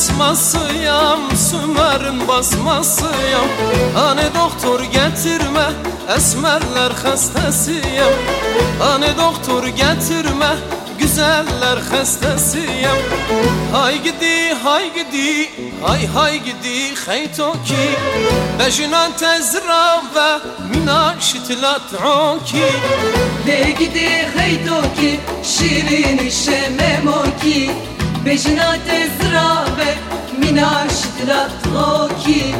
asmasıyam Sümer'in basmasıyam. Hani doktor getirme Esmerler hastasıyam. Hani doktor getirme Güzeller hastasıyam. Hay gidi hay gidi Hay hay gidi xeytoki Bejina tezra ve mina şitlat oki Legidi xeytoki Şirin şememoki Bejna Beşina tezrabe mina şidlat loki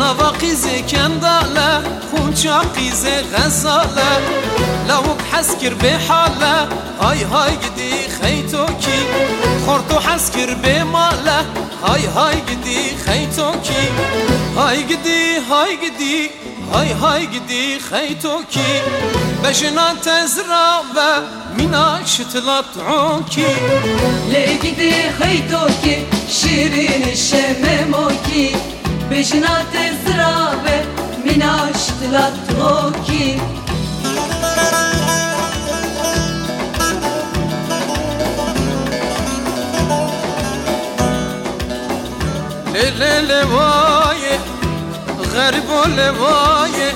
Lava kızı خونشا قيزي غزالة لو بحسكر بحالة هاي هاي قدي خيتوكي خورتو حسكر بمالة هاي هاي قدي خيتوكي هاي قدي هاي قدي هاي هاي قدي خيتوكي بجنا تزرع و منا شتلات عوكي Legidi xeytoki Şirin şememoki Bejna tezra ve rattloki Lele levaye Garibo levaye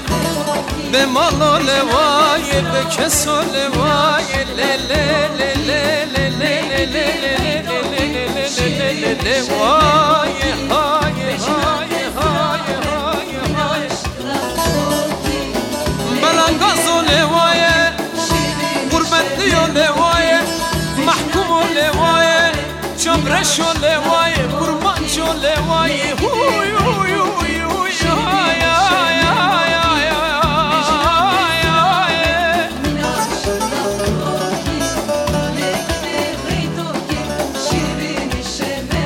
Be malo levaye Be keso levaye Lele lele lele lele lele lele lele lele lele lele Ateş o levayı, kurbanç o levayı Huy huy huy huy. Ay ay ay ay ay ay.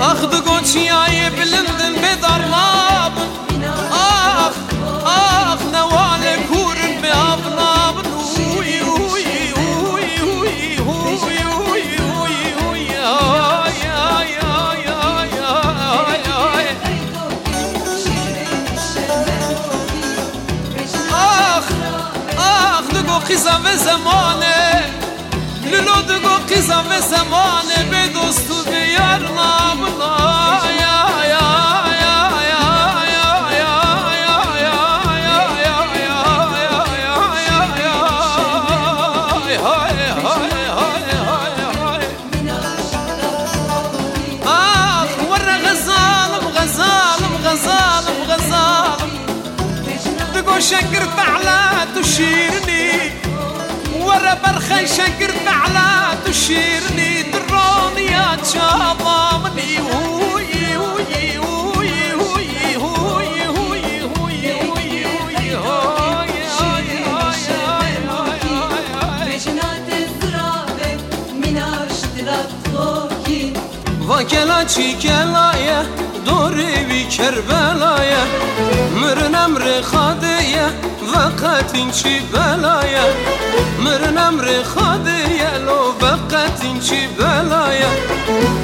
Ahdı goçiyayı bilindim bedarlar قیزا و زمانه لولو دگو قیزا و زمانه به دوستو دیار نابنا یا یا یا یا یا یا یا یا یا یا یا یا یا یا های ورا برخيشة قرد على تشيرني درون يا تشاضمني وي وي وي وي وي Vakelaçi kelaya, dori vi kerbelaya, mırın emri kadir. وقت این چی بلایا مرنم ری خاده یلو وقت این چی بلایا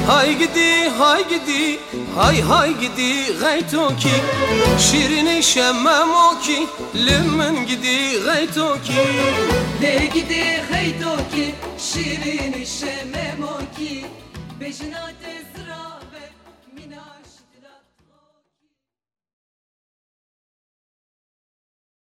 های گدی های گدی های های گدی غیتو کی شیرینی شممو کی لمن گدی غیتو کی دی گدی غیتو کی شیرینی شممو کی